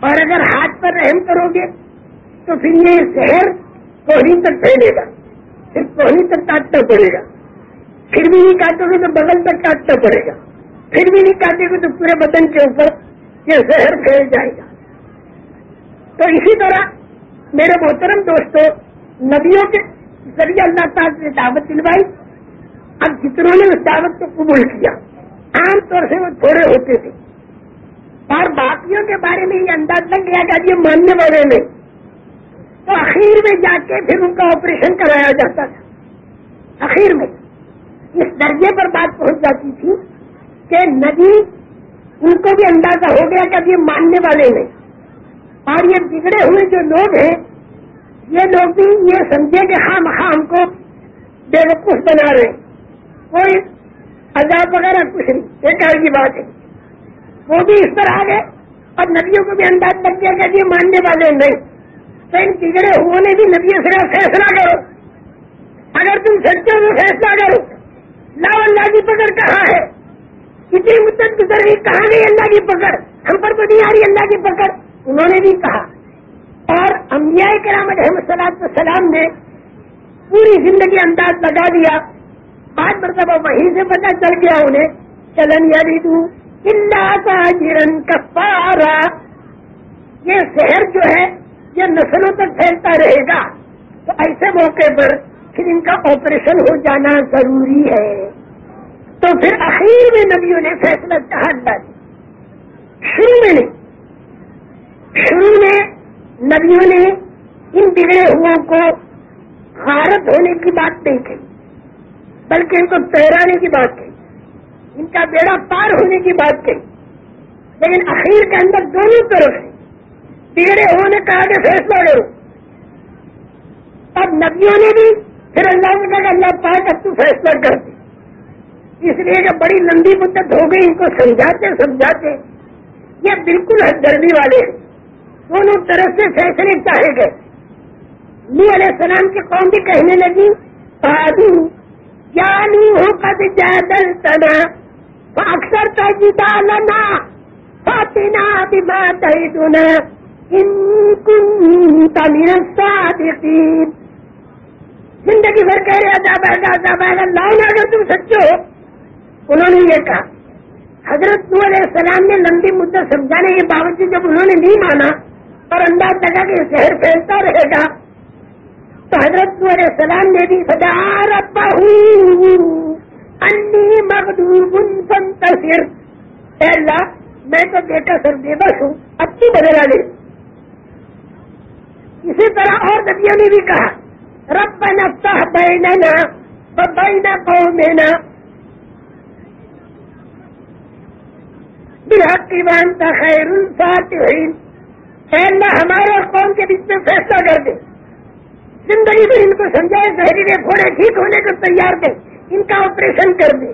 اور اگر ہاتھ پر رحم کرو گے تو پھر یہ زہر کوہنی تک پھیلے گا۔ پھر کوہنی تک کاٹنا پڑے گا۔ پھر بھی نہیں کاٹو گے تو بغل تک کاٹنا پڑے گا۔ پھر بھی نہیں کاٹے گے تو پورے بدن کے اوپر یہ زہر پھیل جائے گا۔ تو اسی طرح میرے محترم دوستوں ندیوں کے ذریعے اللہ تعالیٰ نے دعوت دلوائی۔ اب جتنوں نے اس دعوت کو قبول کیا، عام طور سے وہ تھوڑے ہوتے تھے۔ اور باقیوں کے بارے میں یہ انداز لگ گیا کہ یہ ماننے والے نہیں۔ تو اخیر میں جا کے پھر ان کا آپریشن کرایا جاتا تھا۔ اخیر میں۔ بات پہنچ جاتی تھی کہ ندی ان کو بھی اندازہ ہو گیا کہ اب یہ ماننے والے نہیں اور یہ بگڑے ہوئے جو لوگ ہیں، یہ لوگ بھی یہ سمجھے کہ ہاں ہاں ہم کو بے وقوف بنا رہے کوئی عذاب وغیرہ کچھ نہیں، ایک کی بات ہے۔ وہ بھی اس پر آ گئے اور ندیوں کو بھی انداز لگ گیا کہ یہ ماننے والے نہیں۔ تو ان بگڑے ہوئے نے بھی ندیوں سے فیصلہ کرو۔ اگر تم سچے ہو فیصلہ کرو۔ لاؤ اللہ کی پکڑ کہاں ہے؟ کتنی مدت گزر گئی کہاں گئی اللہ کی پکڑ؟ ہم پر تو نہیں آ رہی اللہ کی پکڑ؟ انہوں نے بھی کہا۔ اور انبیاء کرام احمد صلاح السلام نے پوری زندگی انداز لگا دیا۔ بعد مرتبہ وہیں سے پتا چل گیا انہیں۔ چلن یادی تو جرن کفارا۔ یہ شہر جو ہے، یہ نسلوں تک پھیلتا رہے گا۔ تو ایسے موقع پر پھر ان کا آپریشن ہو جانا ضروری ہے۔ تو پھر اخیر میں نبیوں نے فیصلہ کہا شروع میں نہیں، شروع میں نبیوں نے ان بگڑے ہوا کو غارت ہونے کی بات نہیں کہی، بلکہ ان کو تیرانے کی بات کہی، ان کا بیڑا پار ہونے کی بات کہی۔ لیکن اخیر کے اندر دونوں طرف بگڑے ہونے کا آگے فیصلہ کرو اب نبیوں نے بھی پھر اللہ نے کہا اللہ پاک اب تو فیصلہ کر دی اس لیے کہ بڑی لمبی مدت ہو گئی، ان کو سمجھاتے سمجھاتے۔ یہ بالکل ہر والے ہیں۔ دونوں طرف سے فیصلے چاہے گئے۔ نو علیہ السلام کی قوم بھی کہنے لگی پادو کیا نو ہو کد جادل تنا اکثر کا جدا لنا فاتنا بما تہدنا ان کنت من الصادقین زندگی بھر کہہ رہے عذاب آئے گا عذاب آئے گا لاؤ اگر تم سچے ہو۔ انہوں نے یہ کہا۔ حضرت نو علیہ السلام نے لمبی مدت سمجھانے کے باوجود جب انہوں نے نہیں مانا اور انداز لگا کہ شہر پھیلتا رہے گا، تو حضرت علیہ السلام نے بھی سدا انی مغدوب تصر اے اللہ، میں تو بیٹا سر بے بس ہوں اچھی بدلا لے اسی طرح اور نبیوں نے بھی کہا رب نفتح بیننا بین قومنا. بالحق وانت خیر الفاتحین. اے اللہ، ہمارے قوم کے بیچ میں فیصلہ کر دے۔ زندگی میں ان کو سمجھائے زہریلے گھوڑے ٹھیک ہونے کو تیار دے، ان کا آپریشن کر دے۔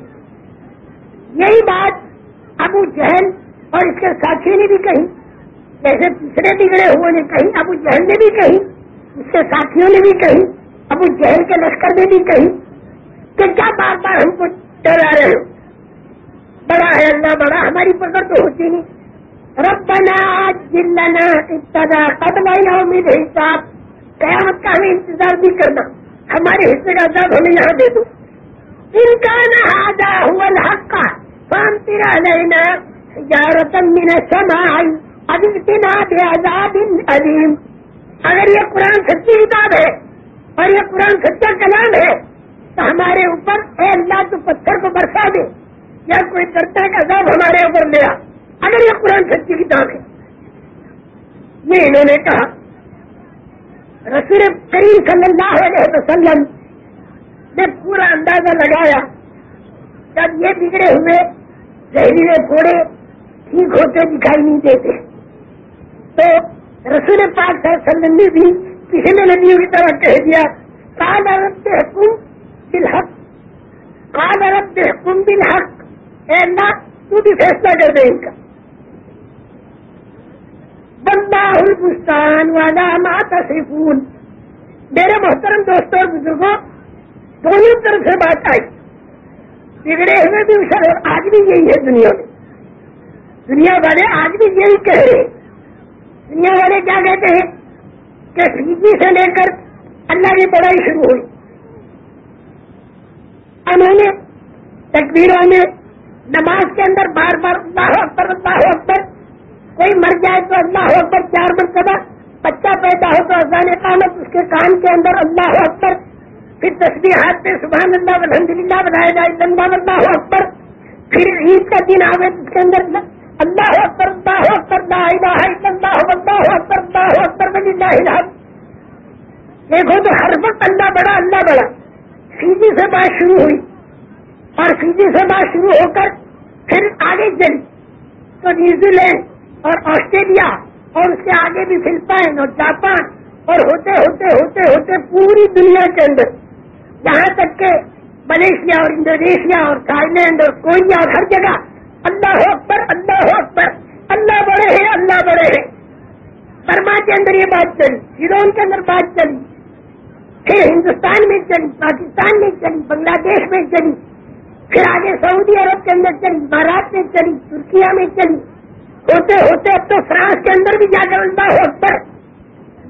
یہی بات ابو جہل اور اس کے ساتھی نے بھی کہی۔ جیسے تیسرے بگڑے ہوئے نے کہی، ابو جہل نے بھی کہی، اس کے ساتھیوں نے بھی کہی۔ ابو جہل کے لشکر نے بھی کہی کہ کیا بار بار ہم کو ڈرا رہے ہو بڑا ہے اللہ، بڑا، ہماری پکڑ تو ہوتی نہیں۔ ربنا جلنا ابتدا قبل یوم الحساب۔ قیامت کا ہمیں انتظار بھی کرنا۔ ہمارے حصے کا عذاب ہمیں یہاں دے دو۔ ان کا نہ ہوا الحق کا فام تیرا لینا یارتن من سمائی ابتنا بے عذاب عظیم اگر یہ قرآن سچی کتاب ہے اور یہ قرآن سچا کلام ہے تو ہمارے اوپر اے اللہ تو پتھر کو برسا دے۔ یا کوئی کرتا کا عذاب ہمارے اوپر لیا اگر یہ قرآن سچی کتاب ہے۔ یہ انہوں نے کہا۔ رسول کریم صلی اللہ علیہ وسلم نے پورا اندازہ لگایا۔ جب یہ بگڑے ہوئے زہریلے پھوڑے ٹھیک ہوتے دکھائی نہیں دیتے۔ تو رسول پاک صلی اللہ علیہ وسلم نے بھی کسی نے ندیوں کی طرح کہہ دیا کال عرب حکم بالحق کال عرب حکم بالحق، اے اللہ، تو بھی فیصلہ کر دے ان کا۔ بندہ البستان والا ماتا سیفون میرے محترم دوستوں اور بزرگوں، دونوں طرف سے بات آئی۔ بگڑے ہوئے بھی سر آج بھی یہی ہے دنیا میں۔ دنیا والے آج بھی یہی کہہ رہے ہیں۔ دنیا والے کیا کہتے ہیں؟ کہ سے لے کر اللہ کی بڑائی شروع ہوئی۔ انہوں نے تکبیروں میں نماز کے اندر بار بار اللہ اکبر اللہ اکبر، کوئی مر جائے تو اللہ اکبر، چار مرتبہ بچہ پیدا ہو تو اذان قامت اس کے کان کے اندر اللہ اکبر، پھر تصویر ہاتھ پہ سبحان اللہ الحمد للہ بنایا جائے اللہ اکبر، پھر عید کا دن آئے اس کے اندر اللہ اکبر اللہ اکبر، لا الہ الا اللہ اللہ اکبر اللہ اکبر، وللہ الحمد. دیکھو تو ہر وقت اللہ بڑا اللہ بڑا. فیجی سے بات شروع ہوئی. اور فیجی سے بات شروع ہو کر پھر آگے چلی تو نیوزی لینڈ اور آسٹریلیا اور اس کے آگے بھی فلپائن اور جاپان اور ہوتے ہوتے ہوتے ہوتے پوری دنیا کے اندر. یہاں تک کہ ملیشیا اور انڈونیشیا اور تھائی لینڈ اور کوئیا اور ہر جگہ اللہ اکبر اللہ اکبر۔ اللہ بڑے ہیں، اللہ بڑے ہیں۔ برما کے اندر یہ بات چلی سیرون کے اندر بات چلی، پھر ہندوستان میں چلی، پاکستان میں چلی، بنگلہ دیش میں چلی، پھر آگے سعودی عرب کے اندر چلی مہاراشٹر میں چلی ترکیا میں چلی۔ ہوتے ہوتے اب تو فرانس کے اندر بھی جا کر اللہ اکبر۔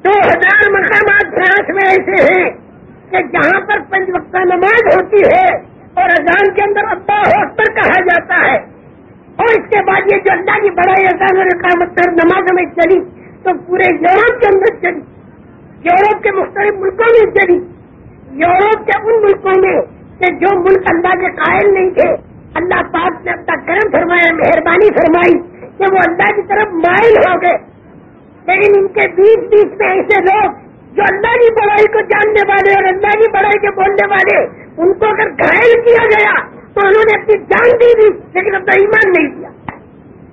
دو ہزار مقامات فرانس میں ایسے ہیں کہ جہاں پر پنج وقت نماز ہوتی ہے اور اذان کے اندر اللہ اکبر کہا جاتا ہے۔ اور اس کے بعد یہ جو اللہ کی بڑائی اذان اور اقامت پر نماز میں چلی، تو پورے یورپ کے اندر چلی۔ یورپ کے مختلف ملکوں میں چلی۔ یورپ کے ان ملکوں میں کہ جو ملک اللہ کے قائل نہیں تھے، اللہ پاک نے اپنا کرم فرمایا، مہربانی فرمائی کہ وہ اللہ کی طرف مائل ہو گئے۔ لیکن ان کے بیچ بیچ میں ایسے لوگ جو اللہ کی بڑائی کو جاننے والے اور اللہ کی بڑائی کے بولنے والے، ان کو اگر گھائل کیا گیا تو انہوں نے اپنی جان دی دی لیکن اپنا ایمان نہیں دیا۔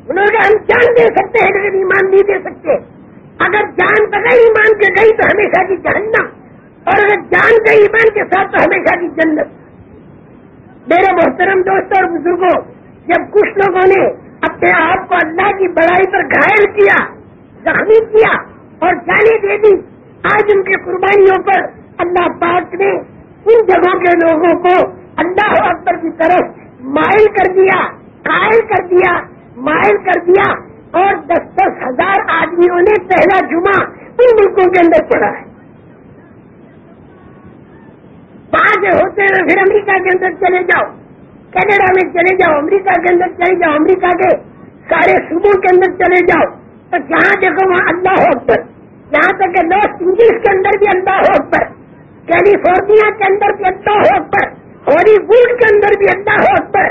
انہوں نے ہم جان دے سکتے ہیں، لیکن ایمان نہیں دے سکتے۔ اگر جان بغیر ایمان کے گئی تو ہمیشہ کی جہنم، اور اگر جان گئی ایمان کے ساتھ تو ہمیشہ کی جنت۔ میرے محترم دوستوں اور بزرگوں، جب کچھ لوگوں نے اپنے آپ کو اللہ کی بڑائی پر گھائل کیا، زخمی کیا، اور جانے دے دی، آج ان کی قربانیوں پر اللہ پاک نے ان جگہوں کے لوگوں کو اللہ اکبر کی طرف مائل کر دیا، قائل کر دیا، مائل کر دیا اور دس دس ہزار آدمیوں نے پہلا جمعہ ان ملکوں کے اندر پڑا ہے۔ وہاں ہوتے ہوئے پھر امریکہ کے اندر چلے جاؤ، کینیڈا میں چلے جاؤ، امریکہ کے اندر چلے جاؤ، امریکہ کے سارے صوبوں کے اندر چلے جاؤ۔ تو جہاں دیکھو وہاں اللہ اکبر، یہاں تک کہ لاس انگلش کے اندر بھی اللہ اکبر، کیلیفورنیا کے اندر بھی اللہ اکبر۔ ہالی ووڈ کے اندر بھی اللہ اکبر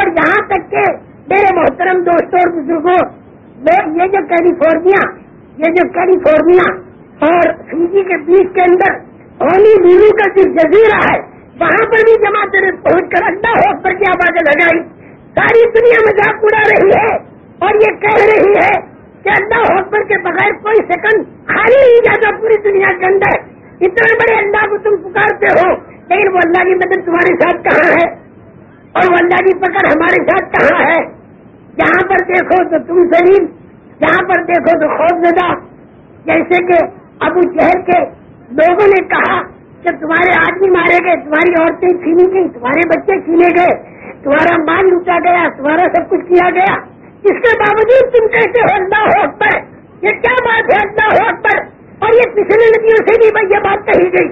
اور یہاں تک کہ میرے محترم دوستوں اور بزرگوں یہ جو کیلیفورنیا، یہ جو کیلیفورنیا اور فیجی کے بیچ کے اندر ہونی نیرو کا جو جزیرہ ہے، وہاں پر بھی جماعت نے پہنچ کر اللہ اکبر کی آبادیں لگائی۔ ساری دنیا مذاق اڑا رہی ہے اور یہ کہہ رہی ہے کہ اللہ اکبر کے بغیر کوئی سیکنڈ خالی نہیں جاتا پوری دنیا کے اندر۔ اتنے بڑے اللہ کو تم پکارتے ہو، لیکن وہ اللہ کی مدد تمہارے ساتھ کہاں ہے؟ اور وہ اللہ کی پکڑ ہمارے ساتھ کہاں ہے؟ جہاں پر دیکھو تو تم سلیم جہاں پر دیکھو تو خوف زدہ جیسے کہ ابو شہر کے لوگوں نے کہا کہ تمہارے آدمی مارے گئے، تمہاری عورتیں چھینی گئی تمہارے بچے چھینے گئے، تمہارا مال لوٹا گیا، تمہارا سب کچھ کیا گیا۔ اس کے باوجود تم کیسے ہو، اللہ ہو پر یہ کیا بات ہے، اللہ ہو پر اور یہ پچھلے ندیوں سے بھی یہ بات کہی گئی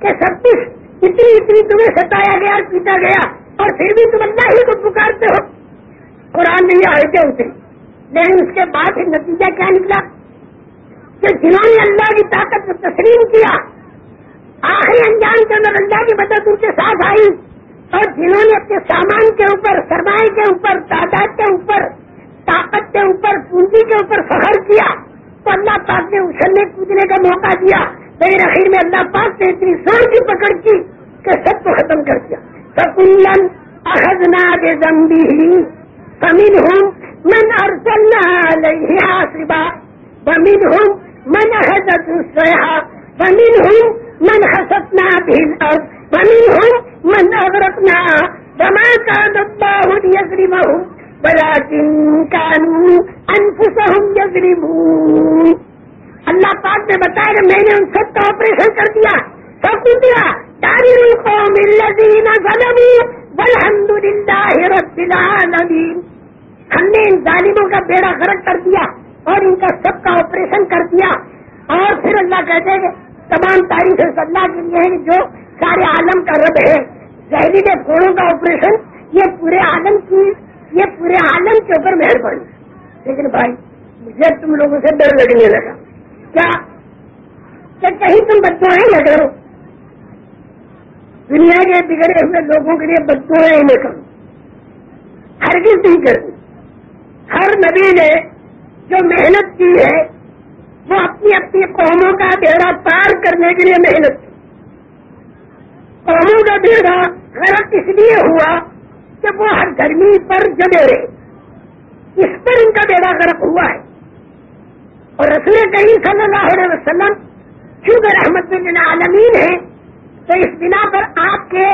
کہ سب کچھ اتنی اتنی تمہیں ستایا گیا پیٹا گیا اور پھر بھی تم اللہ ہی کو پکارتے ہو۔ قرآن میں یہ آئے اتری لیکن اس کے بعد نتیجہ کیا نکلا؟ کہ جنہوں نے اللہ کی طاقت کو تسلیم کیا، آخری انجام کے اندر اللہ کی مدد ان کے ساتھ آئی۔ اور جنہوں نے اپنے سامان کے اوپر سرمائے کے اوپر، تعداد کے اوپر، طاقت کے اوپر، پونجی کے اوپر فخر کیا تو اللہ پاک نے اچھلنے کودنے کا موقع دیا۔ لیکن آخر میں اللہ پاک نے اتنی زور کی پکڑ کی کہ سب کو ختم کر دیا۔ سکولن احدنا کے زمبی فمن ہوں من ارسلنا علیہ حاسبا ومن ہوں من حضرت السیحا ومن ہوں من حسبنا به الارض ومن ہوں من اغرقنا وما كان الله ليظلمهم ولكن كانوا انفسهم يظلمون. اللہ پاک نے بتایا کہ میں نے ان سب کا آپریشن کر دیا سب کچھ دیا تاریخ القوم الذين ظلموا والحمد لله رب العالمين ہم نے ان ظالموں کا بیڑا غرق کر دیا اور ان کا سب کا آپریشن کر دیا۔ اور پھر اللہ کہتے ہیں کہ تمام تاریخ اللہ کے لیے ہے جو سارے عالم کا رب ہے۔ زہریلے پھوڑوں کا آپریشن یہ پورے عالم کی یہ پورے عالم کے اوپر مہربانی لیکن بھائی، مجھے تم لوگوں سے ڈر لگنے لگا۔ کیا؟ کہ کہیں تم بچوں ہیں نہ کرو دنیا کے بگڑے ہوئے لوگوں کے لیے بچوں ہیں نہ کرو ہر کس نہیں کرتی۔ ہر نبی نے جو محنت کی ہے، وہ اپنی اپنی قوموں کا بیڑا پار کرنے کے لیے محنت کی۔ قوموں کا بیڑا غلط اس لیے ہوا کہ وہ ہر گرمی پر جمے رہے اس پر ان کا بیڑا غرق ہوا ہے۔ اور رسول کریم صلی اللہ علیہ وسلم چونکہ رحمت عالمین ہے تو اس بنا پر آپ کے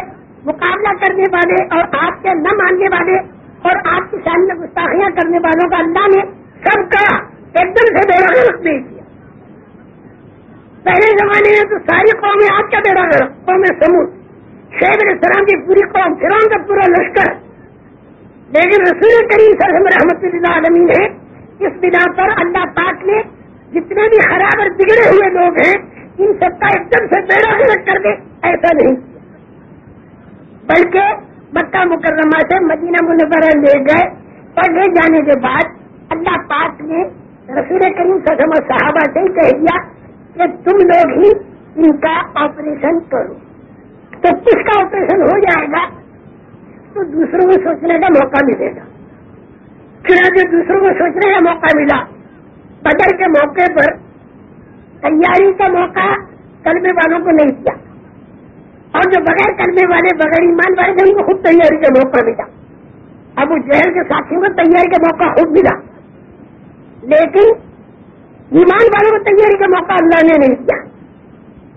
مقابلہ کرنے والے اور آپ کے نہ ماننے والے اور آپ کی سامنے گستاخیاں کرنے والوں کا اللہ نے سب کا ایک دم سے بیڑا غرق نہیں کیا۔ پہلے زمانے میں تو ساری قومیں آپ کا بیڑا غرق، قوم سمود شیخ السلام کی پوری قوم فرون کا پورا لشکر. لیکن رسول کریم صلی اللہ رحمت اللہ عالمین ہے اس بنا پر اللہ پاک نے جتنے بھی خراب اور بگڑے ہوئے لوگ ہیں، ان سب کا ایک دم سے بیڑا غرق کر دے، ایسا نہیں۔ بلکہ مکہ مکرمہ سے مدینہ منورہ لے گئے، اور لے جانے کے بعد اللہ پاک نے رسول کریم سسم صحابہ سے کہہ دیا کہ تم لوگ ہی ان کا آپریشن کرو۔ تو کس کا آپریشن ہو جائے گا۔ تو دوسروں کو سوچنے کا موقع ملے گا۔ پھر جو دوسروں کو سوچنے کا موقع ملا۔ بدر کے موقع پر تیاری کا موقع کلبے والوں کو نہیں دیا اور جو بغیر کرنے والے، بغیر ایمان والے تھے ان کو خود تیاری کا موقع ملا۔ اب اس جہل کے ساتھیوں کو تیاری کا موقع خود ملا۔ لیکن ایمان والوں کو تیاری کا موقع اللہ نے نہیں دیا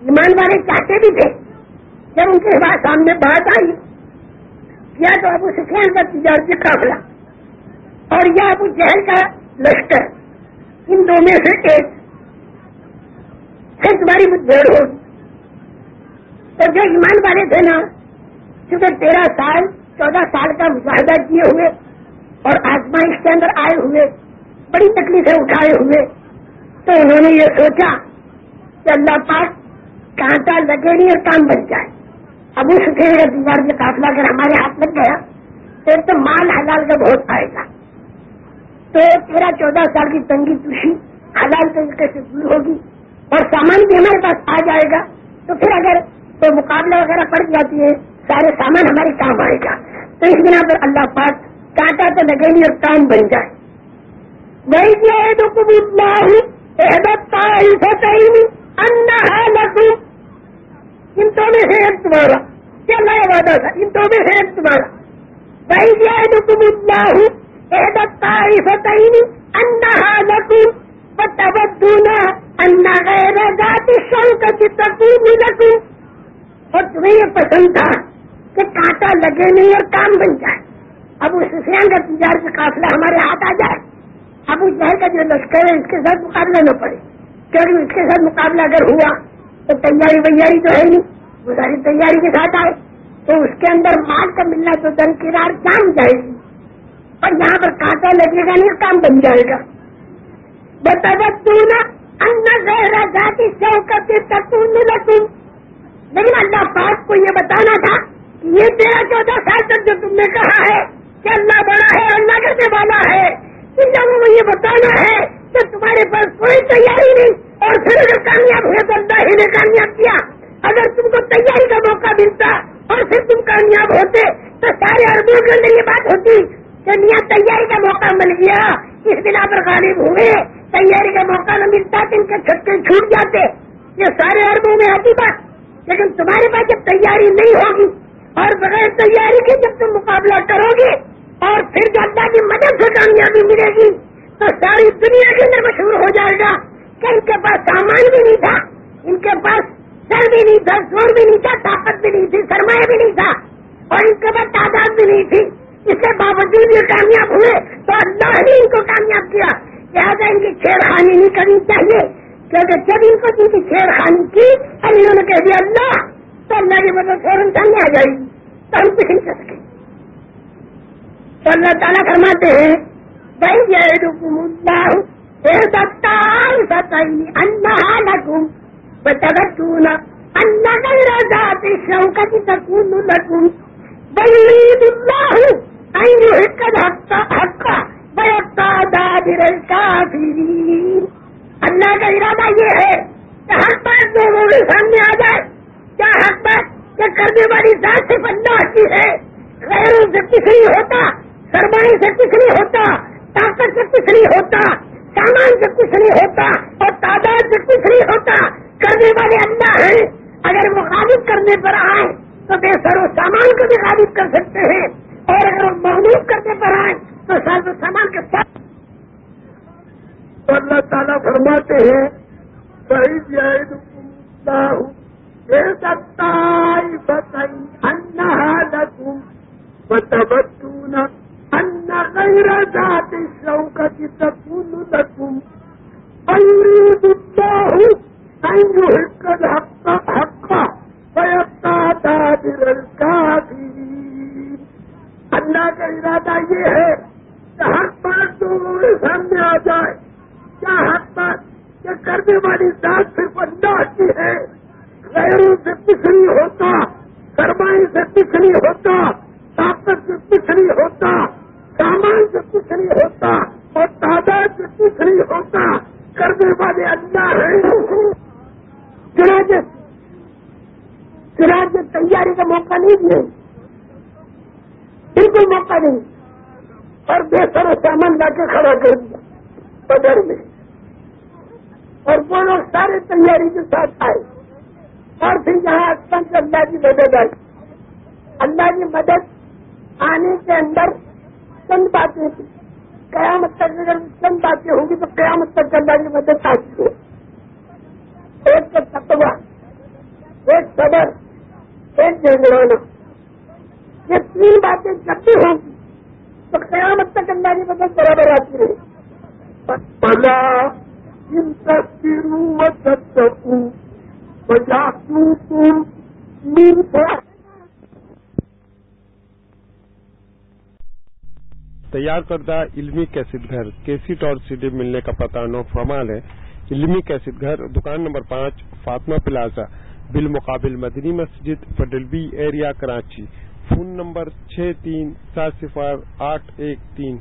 ایمان والے چاہتے بھی تھے۔ جب ان کے بعد سامنے بات آئی، یا تو ابو سفیان کا تجارتی قافلہ اور یا ابو جہل کا لشکر، ان دو میں سے ایک پھر تمہاری مجھے ہوگی۔ تو جو ایمان والے تھے نا، چونکہ تیرہ سال، چودہ سال کا مشاہدہ کیے ہوئے اور آزمائش کے اندر آئے ہوئے، بڑی تکلیفیں اٹھائے ہوئے، تو انہوں نے یہ سوچا کہ اللہ پاک کانٹا لگے نہیں اور کام بن جائے۔ اب اس سے دیوار میں قافلہ اگر ہمارے ہاتھ لگ گیا پھر تو مال حلال کا بہت آئے گا۔ تو تیرہ چودہ سال کی تنگی تشی، حلال طریقے سے دور ہوگی اور سامان بھی ہمارے پاس آ جائے گا۔ تو پھر اگر کوئی مقابلہ وغیرہ پڑ جاتی ہے، سارے سامان ہمارے کام آئے گا۔ تو اس بنا پر اللہ پاک کانٹا تو لگے نہیں اور کام بن جائے۔ ان تو میں ہے تمہارا۔ کیا نیا وعدہ تھا؟ ان تو میں ہے تمہارا۔ بھائی جائے تم اتنا اور تمہیں یہ پسند تھا کہ کانٹا لگے نہیں اور کام بن جائے۔ اب اس سفیان کا تجار کا قافلہ ہمارے ہاتھ آ جائے۔ اب اس کا جو لشکر ہے، اس کے ساتھ مقابلہ نہ پڑے۔ کیونکہ اس کے ساتھ مقابلہ اگر ہوا تو تیاری ویاری تو ہے نہیں وہ ساری تیاری کے ساتھ آئے۔ تو اس کے اندر مال کا ملنا تو درکنار جان جائے گی۔ اور یہاں پر کانٹا لگے گا نہیں، کام بن جائے گا۔ بتا نا جاتی شوکت لیکن اللہ پاک کو یہ بتانا تھا یہ تیرہ چودہ سال تک جو تم نے کہا ہے کہ اللہ بڑا ہے اللہ کرنے والا ہے ان لوگوں کو یہ بتانا ہے کہ تمہارے پاس کوئی تیاری نہیں۔ اور پھر اگر کامیاب ہوئے تو اللہ ہی نے کامیاب کیا۔ اگر تم کو تیاری کا موقع ملتا اور پھر تم کامیاب ہوتے تو سارے اربوں کے اندر یہ بات ہوتی کہ میاں تیاری کا موقع مل گیا۔ اس بنا پر غالب ہوئے۔ تیاری کا موقع نہ ملتا تو ان کے چھٹے چھوٹ جاتے۔ یہ سارے اربوں میں آتی بات۔ لیکن تمہارے پاس جب تیاری نہیں ہوگی اور بغیر تیاری کے جب تم مقابلہ کرو گے اور پھر جب اللہ کی مدد سے کامیابی ملے گی تو ساری دنیا کے اندر مشہور ہو جائے گا۔ کہ ان کے پاس سامان بھی نہیں تھا، ان کے پاس سر بھی نہیں تھا، زور بھی نہیں تھا، طاقت بھی نہیں تھی، سرمایہ بھی نہیں تھا اور ان کے پاس تعداد بھی نہیں تھی۔ اس کے باوجود یہ کامیاب ہوئے تو اللہ نے ان کو کامیاب کیا۔ لہٰذا ان کی چھیڑ خانی نہیں کرنی چاہیے۔ کیونکہ جب ان کو ان کی چھیڑ خانی کی اور انہوں نے کہہ دیا اللہ، تو اللہ کی مدد فوراً سامنے آ جائے گی تو ہم کچھ نہیں کر سکیں تو اللہ تعالیٰ فرماتے ہیں بھائی جائے الله يحق الحق حقا ويقطع دابر الكافرين اللہ کا ارادہ یہ ہے کہ ہر بات لوگوں کے سامنے آ جائے کیا حق بات کہ کرنے والی ذات سے اللہ کی ہے غیروں سے کچھ نہیں ہوتا سرمائی سے کچھ نہیں ہوتا طاقت سے کچھ نہیں ہوتا سامان سے کچھ نہیں ہوتا اور تعداد سے کچھ نہیں ہوتا۔ کرنے والے اللہ ہیں۔ اگر وہ غالب کرنے پر آئے تو بے سر و سامان کو بھی غالب کر سکتے ہیں۔ اور اگر وہ محلوب کرنے پر آئے تو سر و سامان کے ساتھ۔ اللہ تعالیٰ فرماتے ہیں لكم وتبدون أن غير ذات الشوكة تكون لكم ويريد الله أن يحق الحق حقا ويقطع دابر الكافرين اللہ کا ارادہ یہ ہے کہ ہر بات لوگوں کے سامنے آ جائے کیا ہر بات کہ کرنے والی ذات صرف اللہ کی ہے غیروں سے کچھ نہیں ہوتا سرمائی سے کچھ نہیں ہوتا طاقت سے کچھ نہیں ہوتا سامان سے کچھ نہیں ہوتا اور تعداد سے کچھ نہیں ہوتا، کرنے والے اللہ ہیں۔ چنانچہ چنانچہ تیاری کا موقع نہیں دیا بالکل موقع نہیں۔ اور بے سر سامان لا کے کھڑا کر دیا بدر میں۔ اور وہ لوگ سارے تیاری کے ساتھ آئے۔ اور پھر یہاں پنچ اللہ کی مدد آئی۔ اللہ کی مدد آنے کے اندر چند باتیں تھی قیامت تک اگر چند باتیں ہوں گی تو قیامت تک اللہ کی مدد آتی ہے ایک کا تقوا ایک صبر، ایک جنگڑانا یہ تین باتیں جب بھی ہوں گی تو قیامت تک اللہ کی مدد برابر آتی رہے فلا إن تسبروا وتتقوا فيعطوكم من فضله تیار کردہ علمی کیسٹ گھر کیسٹ اور سی ڈی ملنے کا پتہ نو فرمال ہے علمی کیسٹ گھر، دکان نمبر پانچ، فاطمہ پلازا، بالمقابل مدنی مسجد فڈلبی ایریا، کراچی، فون نمبر چھ تین، سات صفر آٹھ ایک تین۔